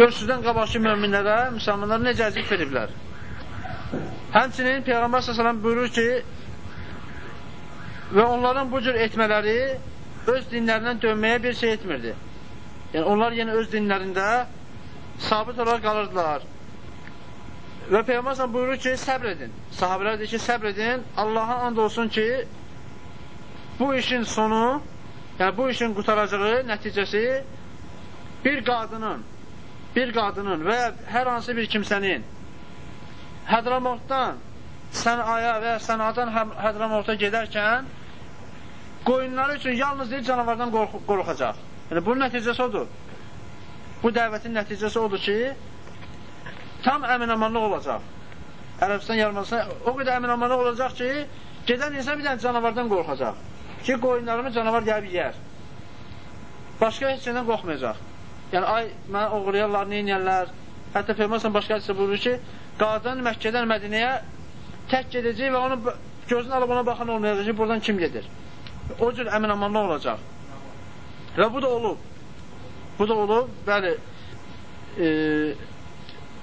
Gör, sizdən qabaqçı möminlərə, müsəlmanlara necə əzik veriblər. Həmçinin Peyğəmbər s.ə.v buyurur ki, və onların bu cür etmələri öz dinlərindən dönməyə bir şey etmirdi. Yəni, onlar yenə öz dinlərində sabit olaraq qalırdılar. Və Peyğəmbər buyurur ki, səbr edin. Sahabələr deyir ki, səbr edin. Allaha and olsun ki, bu işin sonu, yəni bu işin qutaracağı nəticəsi bir qadının, bir qadının və hər hansı bir kimsənin Hədramotdan Sənaya və ya Sənadan Hədramota gedərkən qoyunları üçün yalnız deyil canavardan qorxacaq. Yəni, bunun nəticəsi odur. Bu dəvətin nəticəsi odur ki, tam əminamanlıq olacaq. Ərəbistan yarımadasına o qədər əminamanlıq olacaq ki, gedən insan bir dənə canavardan qorxacaq. Ki, qoyunlarımı canavar gəlib yiyər. Başqa heç şeydən qorxmayacaq. Yəni, ay, mənə oğurlayarlar, neynəyərlər. Hətta Peyğəmbər başqa hadisə buyurur ki, qadın Məkkədən Mədinəyə tək gedəcək və onun gözünü alıb ona baxan olmayacaq ki, buradan kim gedir. O cür əminamanlıq olacaq. Və bu da olub. Bu da olub, bəli, e,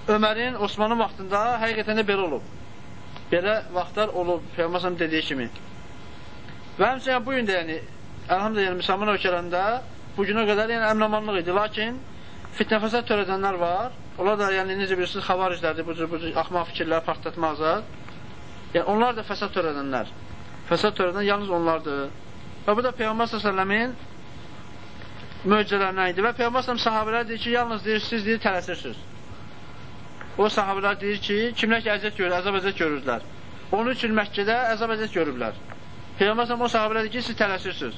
Ömərin, Osmanın vaxtında həqiqətən də belə olub. Belə vaxtlar olub, Peyğəmbər dediyi kimi. Və həmçinin bu gün də, yəni, əlhamdə, yəni, müsəlman ölkələrində bu günə qədər yəni, əmnamanlıq idi. Lakin fitnə fəsad törədənlər var. Onlar da, yəni, necə bilirsiniz, xavariclərdir, bu cür, bu cür axmaq fikirlər, partlatmazlar. Yəni, onlar da fəsad törədənlər. Fəsad törədən yalnız onlardır. Və bu da Peyğəmbər s.ə.v-in möcüzələrindən idi. Və Peyğəmbər s.ə.v sahabələr deyir ki, yalnız deyir, siz deyir, tələsirsiniz. O sahabələr deyir ki, kimlər ki, əziyyət görür, əzab əziyyət görürdülər. Onun üçün Məkkədə əzab əziyyət görüblər. Peyğəmbər o sahabələr deyir ki, siz tələsirsiniz.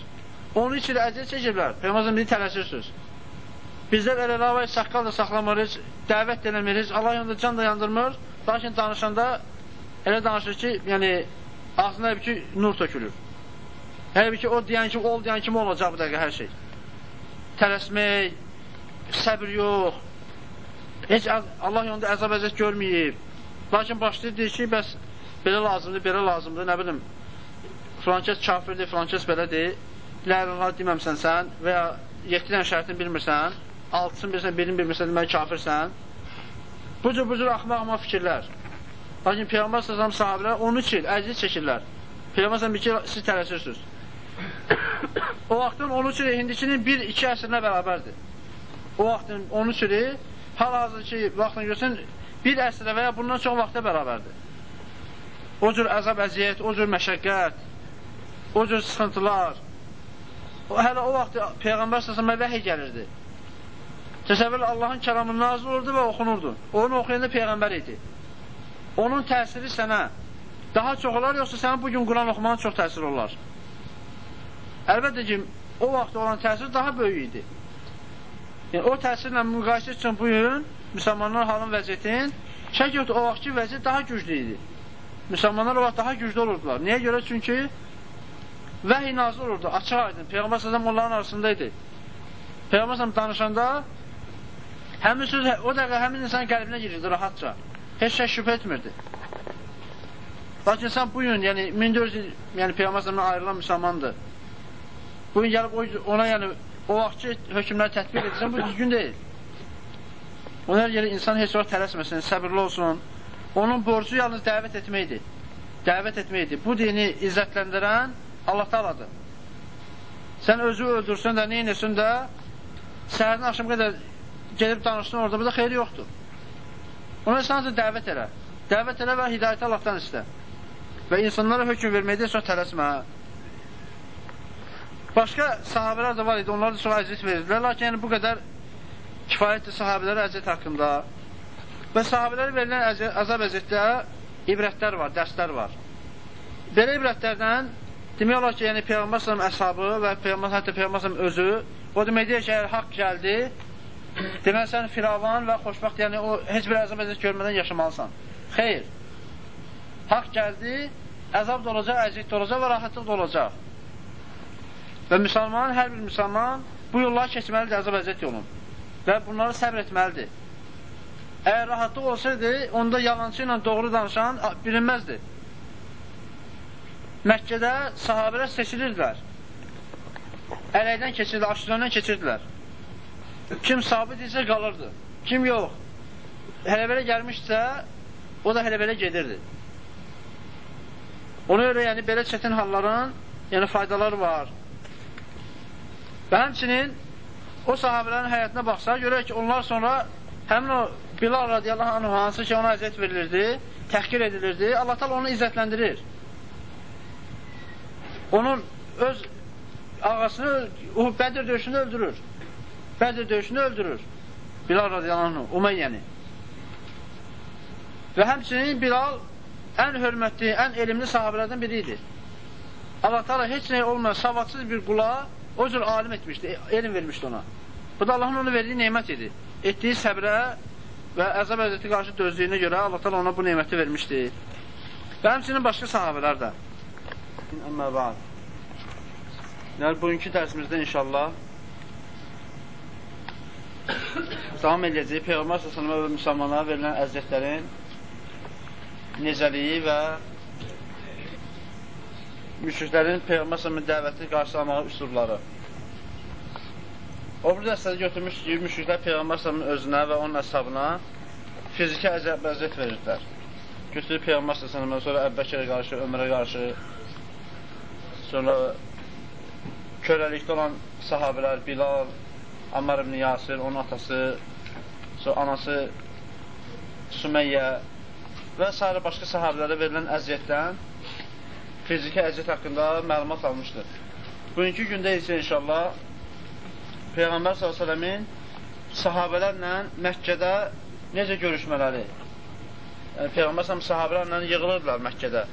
Onun üçün əziyyət çəkiblər. Peyğəmbər deyir, tələsirsiniz. Bizlər elə lavay saqqal da saxlamırıq, dəvət də eləmirik, Allah yolunda can da yandırmır. Lakin danışanda elə danışır ki, yəni ağzına bir ki, nur tökülür. Hələ bir ki, o deyən kimi, ol deyən kimi olacaq bu dəqiqə hər şey. Tələsmək, səbir yox, Heç Allah yolunda əzab əziyyət görməyib. Lakin başlayır deyir ki, bəs belə lazımdır, belə lazımdır, nə bilim, filankəs kafirdir, filankəs belədir, lərinlar deməmsən sən və ya 7 dənə şərtini bilmirsən, altısını bilirsən, birini bilmirsən, demək kafirsən. Bu cür, bu cür axmaq-axmaq fikirlər. Lakin Peyğəmbər səsəm sahabilər onun üçün əziz çəkirlər. Peyğəmbər səsəm ki, siz tələsirsiniz. o vaxtın onun üçün hindikinin bir, iki əsrinə bərabərdir. O vaxtın onun üçün hal-hazır ki, vaxtını görsən, bir əsrə və ya bundan çox vaxta bərabərdir. O cür əzab, əziyyət, o cür məşəqqət, o cür sıxıntılar. Hələ o vaxt Peyğəmbər səsəmə vəhiy gəlirdi. Təsəvvür Allahın kəlamı nazil olurdu və oxunurdu. Onu oxuyanda Peyğəmbər idi. Onun təsiri sənə daha çox olar, yoxsa sənin bugün Quran oxumağın çox təsir olar. Əlbəttə ki, o vaxt olan təsir daha böyük idi. Yəni, o təsirlə müqayisə üçün bu gün müsəlmanlar halın vəziyyətin şək yoxdur, o vaxtki vəziyyət daha güclü idi. Müsəlmanlar o vaxt daha güclü olurdular. Niyə görə? Çünki vəhiy nazil olurdu, açıq aydın. Peyğəmbər səsəm onların arasında idi. Peyğəmbər səsəm danışanda həmin söz o dəqiqə həmin insanın qəlbinə girirdi rahatca. Heç şey şübhə etmirdi. Lakin sən bu gün, yəni 1400 il, yəni Peyğəmbər səsəmdən ayrılan müsəlmandır. Bu gün gəlib ona yəni o vaxtki hökmləri tətbiq edirsən, bu düzgün deyil. Ona görə insan heç vaxt tələsməsin, səbirli olsun. Onun borcu yalnız dəvət etməkdir. Dəvət etməkdir. Bu dini izzətləndirən Allah taladır. Sən özü öldürsən də, neynəsin də, səhərin axşam qədər gedib danışsın orada, burada xeyri yoxdur. Ona sadəcə dəvət elə. Dəvət elə və hidayəti Allahdan istə. Və insanlara hökm verməkdə çox tələsmə. Başqa sahabələr də var idi, onlar da çox əziyyət verirdilər, lakin yəni bu qədər kifayətdir sahabələrə əziyyət haqqında. Və sahabələrə verilən əzab əziyyətdə ibrətlər var, dərslər var. Belə ibrətlərdən demək olar ki, yəni Peyğəmbər sallam əshabı və Peyğəmbər hətta Peyğəmbər sallam özü o demək deyir ki, əgər haqq gəldi, demək sən firavan və xoşbaxt, yəni o heç bir əzab əziyyət görmədən yaşamalısan. Xeyr. Haqq gəldi, əzab da olacaq, əziyyət də olacaq və rahatlıq da olacaq. Və müsəlman, hər bir müsəlman bu yolları keçməlidir əzab əziyyət yolun və bunları səbr etməlidir. Əgər rahatlıq olsaydı, onda yalancı ilə doğru danışan bilinməzdi. Məkkədə sahabələr seçilirdilər. Ələkdən keçirdilər, aşırıdan keçirdilər. Kim sabit isə qalırdı. Kim yox, hələ belə gəlmişsə, o da hələ belə gedirdi. Ona görə yəni belə çətin halların yəni faydaları var. Və həmçinin o sahabələrin həyatına baxsa, görək ki, onlar sonra həmin o Bilal radiyallahu anh hansı ki ona əziyyət verilirdi, təhqir edilirdi, Allah tal onu izzətləndirir. Onun öz ağasını Bədir döyüşünü öldürür. Bədir döyüşünü öldürür. Bilal radiyallahu anh, Umeyyəni. Və həmçinin Bilal ən hörmətli, ən elmli sahabələrdən biri idi. Allah Teala heç nəyə olmayan savadsız bir qula o cür alim etmişdi, elm vermişdi ona. Bu da Allahın onu verdiyi nemət idi. Etdiyi səbrə və əzab əziyyəti qarşı dözdüyünə görə Allah Teala ona bu neməti vermişdi. Və həmçinin başqa sahabələr də. Əmmə bə'd. Yəni, bugünkü dərsimizdə inşallah davam edəcəyik Peyğəmbər səsələmə və müsəlmanlara verilən əziyyətlərin necəliyi və müşriklərin Peyğəmbər səsələmin dəvətini qarşılamağı üslubları. O bir dəstədə götürmüş ki, müşriklər Peyğəmbər səsələmin özünə və onun əshabına fiziki əziyyət verirdilər. Götürüb Peyğəmbər səsələmə, sonra Əbbəkirə qarşı, Ömrə qarşı, sonra köləlikdə olan sahabələr, Bilal, Ammar ibn Yasir, onun atası, sonra anası Sümeyyə və s. başqa sahabələrə verilən əziyyətdən fiziki əziyyət haqqında məlumat almışdır. Bugünkü gündə isə inşallah Peyğəmbər s.ə.v-in sahabələrlə Məkkədə necə görüşmələri, yəni Peyğəmbər s.ə.v sahabələrlə yığılırdılar Məkkədə.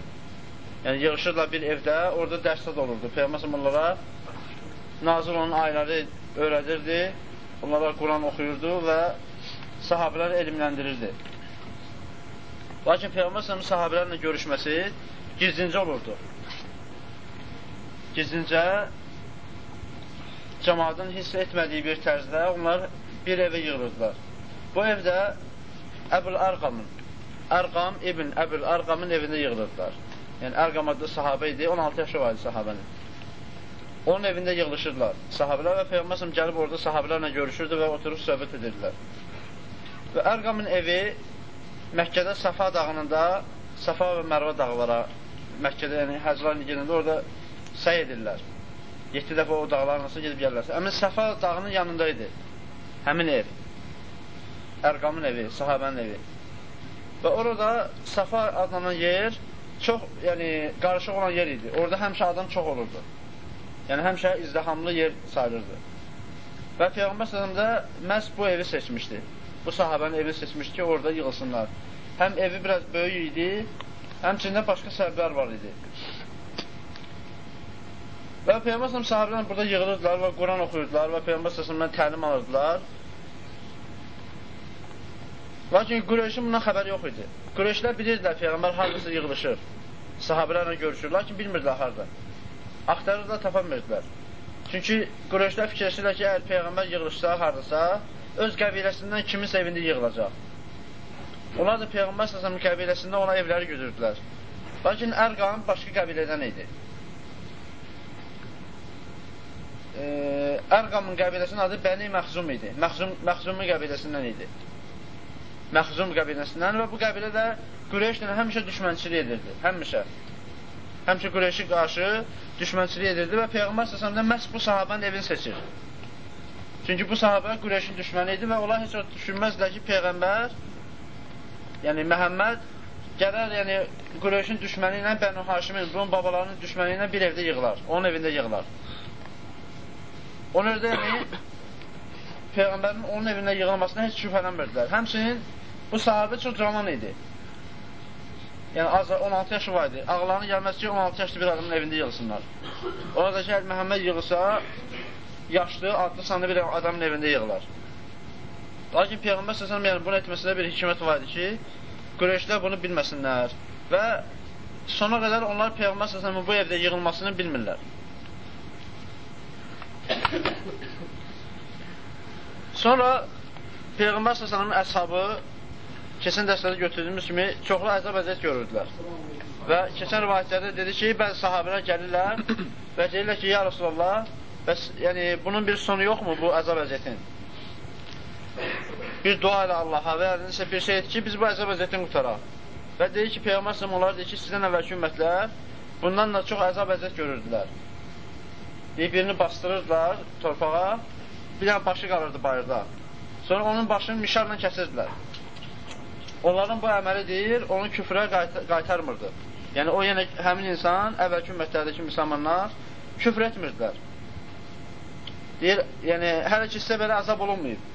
Yəni yığışırlar bir evdə, orada dərsdə olurdu. Peyğəmbər onlara nazil olan ayları öyrədirdi, onlara Quran oxuyurdu və sahabələr elmləndirirdi. Lakin Peyğəmbər sahabələrlə görüşməsi gizlincə olurdu. Gizlincə cəmadın hiss etmədiyi bir tərzdə onlar bir evə yığılırdılar. Bu evdə Əbul Ərqamın, Ərqam ibn Əbul Ərqamın evində yığılırdılar. Yəni Ərqam adlı sahabə idi, 16 yaşı var idi sahabənin. Onun evində yığılışırlar. Sahabələr və Peyğəmbər gəlib orada sahabələrlə görüşürdü və oturub söhbət edirdilər. Və Ərqamın evi Məkkədə Safa dağınında, Safa və Mərvə dağlara, Məkkədə, yəni həcrların gedəndə orada səy edirlər. 7 dəfə o dağların arasına gedib gəlirlər. Həmin Safa dağının yanında idi. Həmin ev. Ərqamın evi, sahabənin evi. Və orada Safa adlanan yer çox, yəni qarışıq olan yer idi. Orada həmişə adam çox olurdu. Yəni, həmişə izdihamlı yer sayılırdı. Və Peyğəmbər sələmdə məhz bu evi seçmişdi. Bu sahabənin evini seçmişdi ki, orada yığılsınlar. Həm evi biraz böyük idi, həmçində başqa səbəblər var idi. Və Peyğəmbər sələm sahabələr burada yığılırdılar və Quran oxuyurdular və Peyğəmbər sələmdən təlim alırdılar. Lakin Qureyşin bundan xəbəri yox idi. Qureyşlər bilirdilər Peyğəmbər haradasa yığılışır. Sahabələrlə görüşür, lakin bilmirdilər harada axtarırlar, tapamırdılar. Çünki Qureyşlər fikirləşirlər ki, əgər Peyğəmbər yığılışsa, haradasa, öz qəbiləsindən kiminsə evində yığılacaq. Onlar da Peyğəmbər səsəmin qəbiləsində ona evləri götürdülər. Lakin Ərqan başqa qəbilədən idi. Ərqamın qəbiləsinin adı Bəni Məxzum idi. Məxzum, Məxzumi qəbiləsindən idi. Məxzum qəbiləsindən və bu qəbilə də Qureyşlə həmişə düşmənçilik edirdi. Həmişə. Həmişə Qureyşi qarşı düşmənçilik edirdi və Peyğəmbər səsəmdən məhz bu sahabənin evini seçir. Çünki bu sahabə Qureyşin düşməni idi və onlar heç o düşünməzdilər ki, Peyğəmbər, yəni Məhəmməd gələr, yəni Qureyşin düşməni ilə Bənu Haşimin, bunun babalarının düşməni ilə bir evdə yığılar, onun evində yığılar. Onun evdə, yəni, Peyğəmbərin onun evində yığılmasına heç şübhələnmirdilər. Həmçinin bu sahabə çox canan idi. Yəni az 16 yaşı var idi. Ağlarına gəlməz ki, 16 yaşlı bir adamın evində yığılsınlar. Orada ki, Məhəmməd yığılsa, yaşlı, adlı sanlı bir adamın evində yığılar. Lakin Peyğəmbər səsələm yəni bunu etməsində bir hikmət var idi ki, Qureyşlər bunu bilməsinlər və sona qədər onlar Peyğəmbər səsələmin bu evdə yığılmasını bilmirlər. Sonra Peyğəmbər səsələmin əshabı keçən dərslərdə götürdüyümüz kimi çoxlu əzab əziyyət görürdülər. Və keçən rivayətlərdə dedi ki, bəzi sahabələr gəlirlər və deyirlər ki, ya Rasulallah, bəs yəni bunun bir sonu yoxmu bu əzab əziyyətin? bir dua ilə Allaha və ya nəsə bir şey et ki, biz bu əzab əziyyətdən qutaraq. Və deyir ki, Peyğəmbər səhəm onlar deyir ki, sizdən əvvəlki ümmətlər bundan da çox əzab əziyyət görürdülər. Deyir, birini bastırırdılar torpağa, bir dənə başı qalırdı bayırda. Sonra onun başını mişarla kəsirdilər. Onların bu əməli deyir, onu küfrə qayt qaytarmırdı. Yəni, o yenə həmin insan, əvvəlki ümmətlərdəki müsəlmanlar küfr etmirdilər. Deyir, yəni, hələ ki, sizə belə əzab olunmayıb.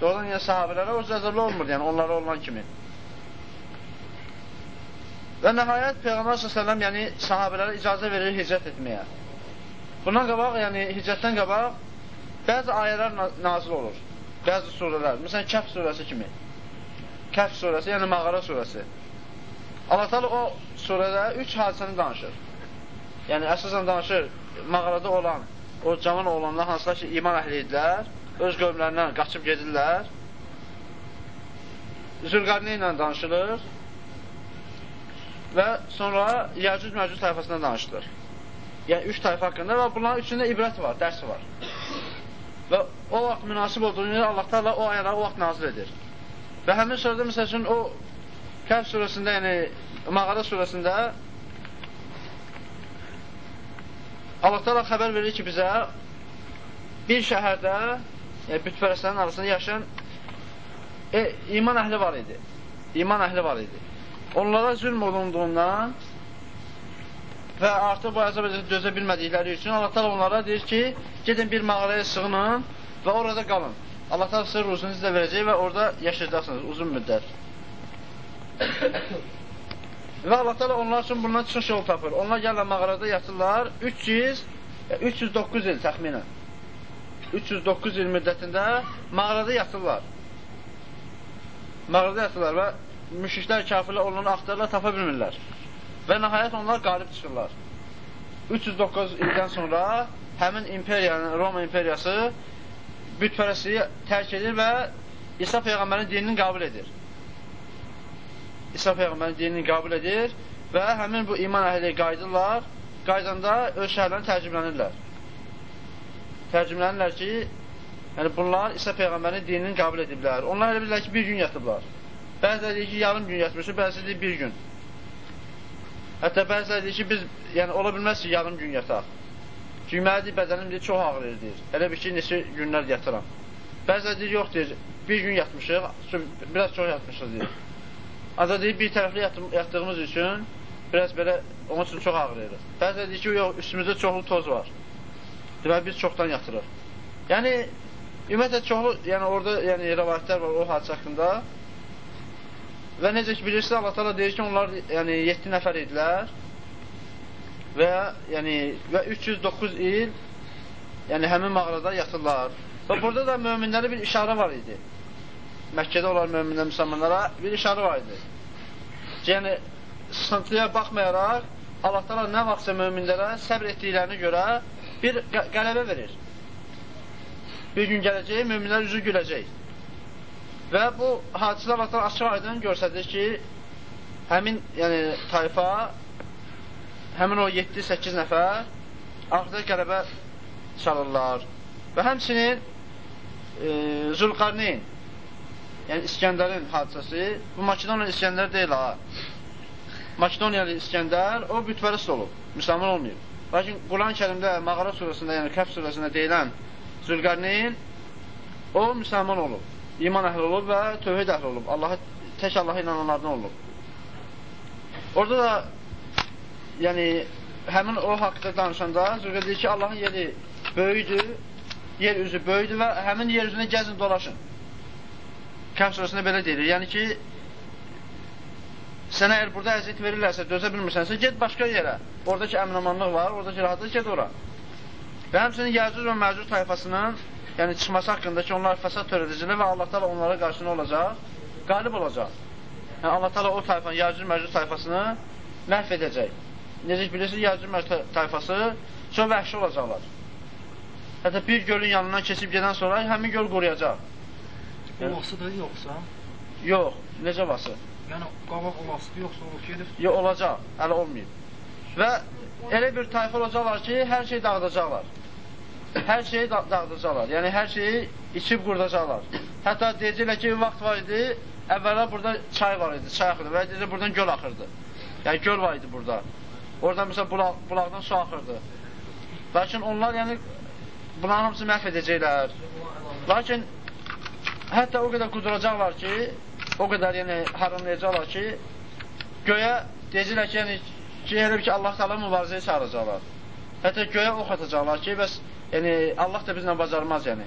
Doğrudan yəni sahabələrə o əzablı olmurdu, yəni onlara olan kimi. Və nəhayət Peyğəmbər s.ə.v yəni sahabələrə icazə verir hicrət etməyə. Bundan qabaq, yəni hicrətdən qabaq bəzi ayələr nazil olur. Bəzi surələr. Məsələn, Kəf surəsi kimi. Kəf surəsi, yəni Mağara surəsi. Allah Teala o surədə üç hadisəni danışır. Yəni, əsasən danışır mağarada olan o cavan oğlanlar hansılar ki, iman əhli idilər öz qövmlərindən qaçıb gedirlər. Zülqarni ilə danışılır və sonra Yəcüc Məcüc tayfasından danışılır. Yəni, üç tayfa haqqında və bunların üçündə ibrət var, dərs var. Və o vaxt münasib olduğunu Allah da o ayələri o vaxt nazil edir. Və həmin sırada, məsəl üçün, o Kəhv surəsində, yəni Mağara surəsində Allah da xəbər verir ki, bizə bir şəhərdə yəni bütpərəstlərin arasında yaşayan e, iman əhli var idi. İman əhli var idi. Onlara zülm olunduğundan və artıq bu əzab dözə bilmədikləri üçün Allah təala onlara deyir ki, gedin bir mağaraya sığının və orada qalın. Allah təala sizə ruzunu sizə verəcək və orada yaşayacaqsınız uzun müddət. və Allah təala onlar üçün bundan çıxış yol tapır. Onlar gəlirlər mağarada yatırlar 300 309 il təxminən. 309 il müddətində mağarada yatırlar. Mağarada yatırlar və müşriklər, kafirlər onları axtarırlar, tapa bilmirlər. Və nəhayət onlar qalib çıxırlar. 309 ildən sonra həmin imperiyanın, Roma imperiyası bütpərəstliyi tərk edir və İsa Peyğəmbərin dinini qəbul edir. İsa Peyğəmbərin dinini qəbul edir və həmin bu iman əhli qayıdırlar, qaydanda öz şəhərlərini tərcümlənirlər tərcümlənirlər ki, yəni bunlar İsa Peyğəmbərin dinini qəbul ediblər. Onlar elə bilirlər ki, bir gün yatıblar. Bəziləri deyir ki, yarım gün yatmışıq, bəziləri deyir bir gün. Hətta bəziləri deyir ki, biz, yəni ola bilməz ki, yarım gün yataq. Cümədir, bədənim deyir, çox ağrıyır deyir. Elə bir ki, neçə günlər yatıram. Bəziləri deyir, yox deyir, bir gün yatmışıq, biraz çox yatmışıq deyir. Ancaq deyir, bir tərəfli yatdığımız üçün biraz belə onun üçün çox ağrıyırıq. Bəziləri deyir ki, yox, üstümüzdə çoxlu toz var. Deməli, biz çoxdan yatırıq. Yəni, ümumiyyətlə, çoxlu, yəni orada yəni, rəvayətlər var o hadisə haqqında. Və necə ki, bilirsiniz, Allah təala deyir ki, onlar yəni 7 nəfər idilər və yəni və 309 il yəni həmin mağarada yatırlar. Və burada da möminlərə bir işarə var idi. Məkkədə olan möminlər, müsəlmanlara bir işarə var idi. Yəni, sıxıntıya baxmayaraq, Allah təala nə vaxtsa möminlərə səbr etdiklərini görə bir qələbə verir. Bir gün gələcək, müminlər üzü güləcək. Və bu hadisələr Allah açıq aydın göstərir ki, həmin yəni, tayfa, həmin o 7-8 nəfər axırda qələbə çalırlar. Və həmçinin e, Zülqarneyn, yəni İskəndərin hadisəsi, bu Makedoniya İskəndər deyil ha. Makedoniyalı İskəndər, o bütpərəst olub, müsəlman olmayıb. Lakin Quran-ı kərimdə, Mağara surəsində, yəni Kəf surəsində deyilən Zülqərneyn o müsəlman olub, iman əhli olub və tövhid əhli olub. Allaha, tək Allaha inananlardan olub. Orada da yəni həmin o haqda danışanda Zülqər deyir ki, Allahın yeri böyüdür, yer üzü böyüdür və həmin yer üzünə gəzin, dolaşın. Kəf surəsində belə deyilir. Yəni ki, Sənə əgər burada əziyyət verirlərsə, dözə bilmirsənsə, get başqa yerə. Oradakı əminamanlıq var, oradakı rahatlıq, get ora. Və həmçinin Yəcüc və Məcud tayfasının yəni çıxması haqqında ki, onlar fəsad törədicilir və Allah təala onlara qarşı nə olacaq? Qalib olacaq. Yəni Allah təala o tayfanın, Yəcüc Məcud tayfasını məhv edəcək. Necə bilirsiniz, Yəcüc Məcud tayfası çox vəhşi olacaqlar. Hətta bir gölün yanından keçib gedən sonra həmin göl quruyacaq. Yəni, Ovasıdır yoxsa? Yox, necə vası? Yəni qabaq olasıdır, yoxsa o gedib? Yox, olacaq, hələ olmayıb. Və elə bir tayfa olacaqlar ki, hər şey dağıdacaqlar. Hər şeyi da dağıdacaqlar. Yəni hər şeyi içib qurdacaqlar. Hətta deyəcəklər ki, vaxt var idi, əvvəla burada çay var idi, çay axırdı və deyəcək buradan göl axırdı. Yəni göl var idi burada. Oradan məsələn bulaq, bulaqdan su axırdı. Lakin onlar yəni bunların hamısını məhv edəcəklər. Lakin hətta o qədər quduracaqlar ki, o qədər yəni haramlayacaqlar ki, göyə deyəcəklər ki, yəni ki, elə ki, Allah təala mübarizəyə çağıracaqlar. Hətta göyə ox atacaqlar ki, bəs yəni Allah da bizlə bacarmaz yəni.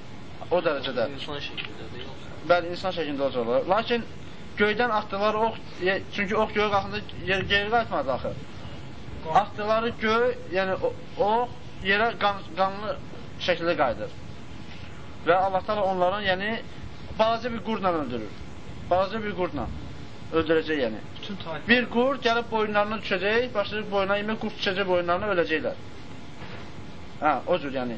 O dərəcədə. İnsan şəklindədir yoxsa? Bəli, insan şəklində olacaqlar. Lakin göydən atdılar ox, ye- çünki ox göyə qalxanda yer, geri qayıtmadı axı. Atdıları göy, yəni o- ox yerə qan, qanlı şəkildə qayıdır. Və Allah təala onların yəni balaca bir qurdla öldürür. Balaca bir qurdla öldürəcək yəni. Bütün tayfa. Bir qurd gəlib boyunlarına düşəcək, başlayıb boyuna yemək, qurd düşəcək boyunlarına öləcəklər. Hə, o cür yəni.